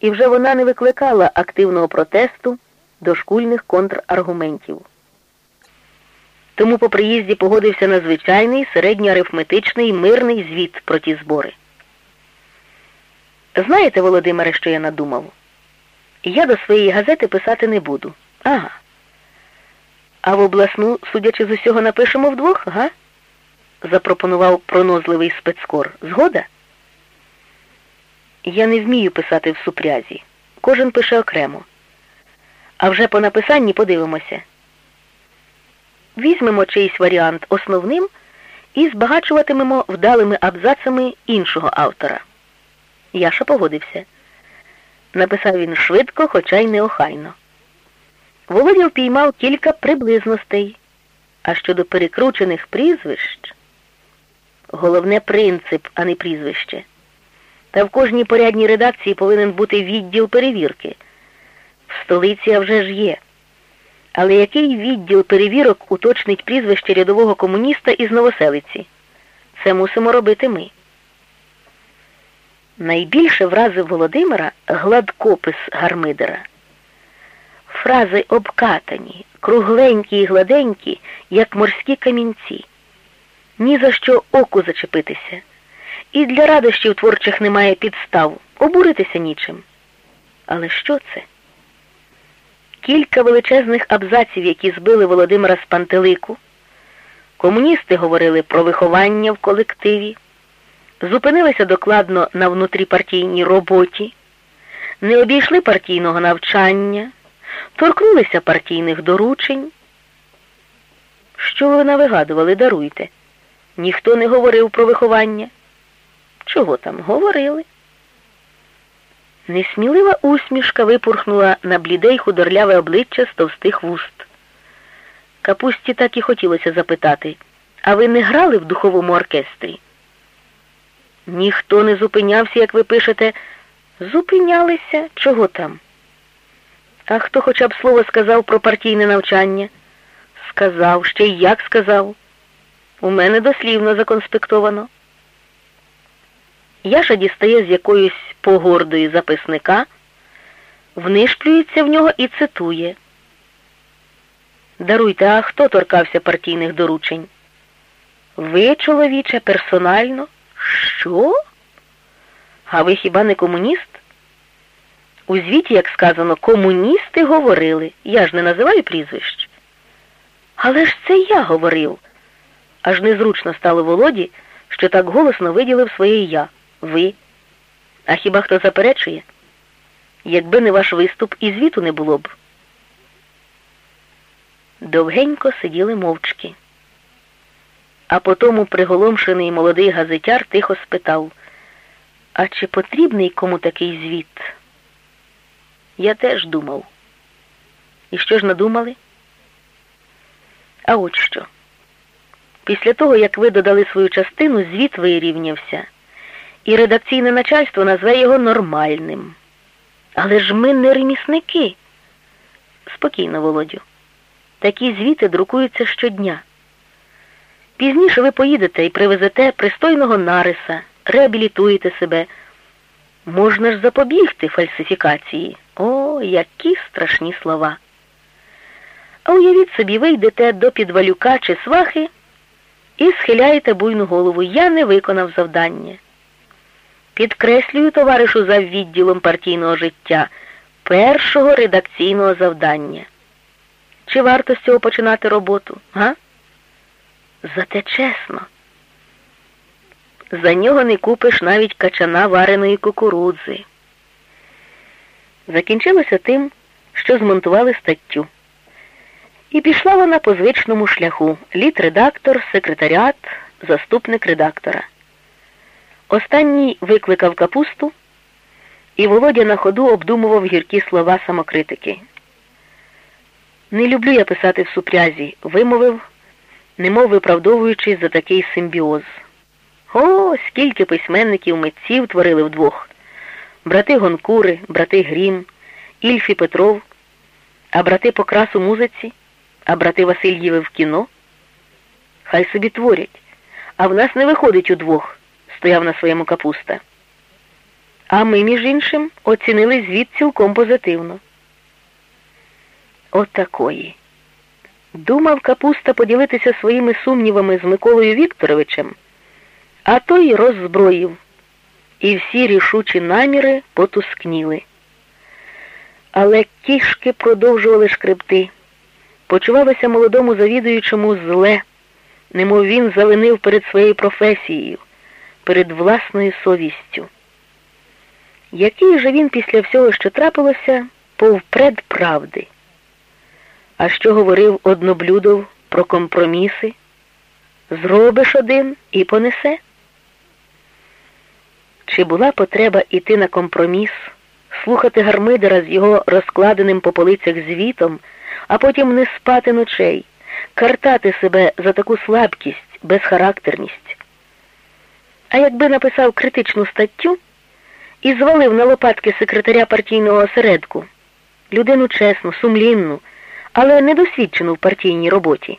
і вже вона не викликала активного протесту до шкульних контраргументів. Тому по приїзді погодився на звичайний середньоарифметичний мирний звіт про ті збори. Знаєте, Володимире, що я надумав? Я до своєї газети писати не буду. Ага. А в обласну, судячи з усього, напишемо вдвох, га? запропонував пронозливий спецкор. Згода? Я не вмію писати в супрязі. Кожен пише окремо. А вже по написанні подивимося. Візьмемо чийсь варіант основним і збагачуватимемо вдалими абзацами іншого автора. Яша погодився. Написав він швидко, хоча й неохайно. Володя впіймав кілька приблизностей, а щодо перекручених прізвищ головне принцип, а не прізвище. Та в кожній порядній редакції повинен бути відділ перевірки. В столиці а вже ж є. Але який відділ перевірок уточнить прізвище рядового комуніста із Новоселиці? Це мусимо робити ми. Найбільше вразив Володимира гладкопис Гармидера. Фрази обкатані, кругленькі і гладенькі, як морські камінці. Ні за що оку зачепитися. І для радощів творчих немає підстав, обуритися нічим. Але що це? Кілька величезних абзаців, які збили Володимира з пантелику. Комуністи говорили про виховання в колективі, зупинилися докладно на внутріпартійній роботі, не обійшли партійного навчання, торкнулися партійних доручень. Що ви навигадували, даруйте? Ніхто не говорив про виховання. Чого там говорили? Несмілива усмішка випурхнула на бліде й худорляве обличчя з товстих вуст. Капусті так і хотілося запитати, а ви не грали в духовому оркестрі? Ніхто не зупинявся, як ви пишете, зупинялися, чого там? А хто хоча б слово сказав про партійне навчання? Сказав, ще й як сказав. У мене дослівно законспектовано. Яша дістає з якоїсь погордої записника, внишплюється в нього і цитує. Даруйте, а хто торкався партійних доручень? Ви, чоловіче, персонально? Що? А ви хіба не комуніст? У звіті, як сказано, комуністи говорили. Я ж не називаю прізвищ. Але ж це я говорив. Аж незручно стало Володі, що так голосно виділив своє я. Ви. А хіба хто заперечує? Якби не ваш виступ, і звіту не було б. Довгенько сиділи мовчки. А потому приголомшений молодий газетяр тихо спитав, а чи потрібний кому такий звіт? Я теж думав. І що ж надумали? А от що? Після того, як ви додали свою частину, звіт вирівнявся, і редакційне начальство назве його нормальним. Але ж ми не ремісники. Спокійно, Володю. Такі звіти друкуються щодня. Пізніше ви поїдете і привезете пристойного нариса, реабілітуєте себе. Можна ж запобігти фальсифікації. О, які страшні слова. А уявіть собі, ви йдете до підвалюка чи свахи і схиляєте буйну голову. Я не виконав завдання. Підкреслюю товаришу за відділом партійного життя першого редакційного завдання. Чи варто з цього починати роботу, га? Зате чесно. За нього не купиш навіть качана вареної кукурудзи. Закінчилося тим, що змонтували статтю. І пішла вона по звичному шляху літ-редактор, секретаріат, заступник редактора. Останній викликав капусту, і Володя на ходу обдумував гіркі слова самокритики. Не люблю я писати в супрязі, вимовив, немов виправдовуючись за такий симбіоз. О, скільки письменників митців творили вдвох. Брати Гонкури, брати Грім, Ільфі Петров, а брати Покрас у музиці а брати Васильєви в кіно? Хай собі творять, а в нас не виходить удвох, стояв на своєму капуста. А ми, між іншим, оцінили звіт цілком позитивно. Отакої. Думав капуста поділитися своїми сумнівами з Миколою Вікторовичем, а той роззброїв, і всі рішучі наміри потускніли. Але кішки продовжували шкребти. Почувалося молодому завідуючому зле, немов він завинив перед своєю професією, перед власною совістю. Який же він після всього, що трапилося, повпред правди? А що говорив одноблюдов про компроміси? Зробиш один і понесе? Чи була потреба іти на компроміс, слухати гармидера з його розкладеним по полицях звітом, а потім не спати ночей, картати себе за таку слабкість, безхарактерність? А якби написав критичну статтю і звалив на лопатки секретаря партійного осередку, людину чесну, сумлінну, але недосвідчену в партійній роботі.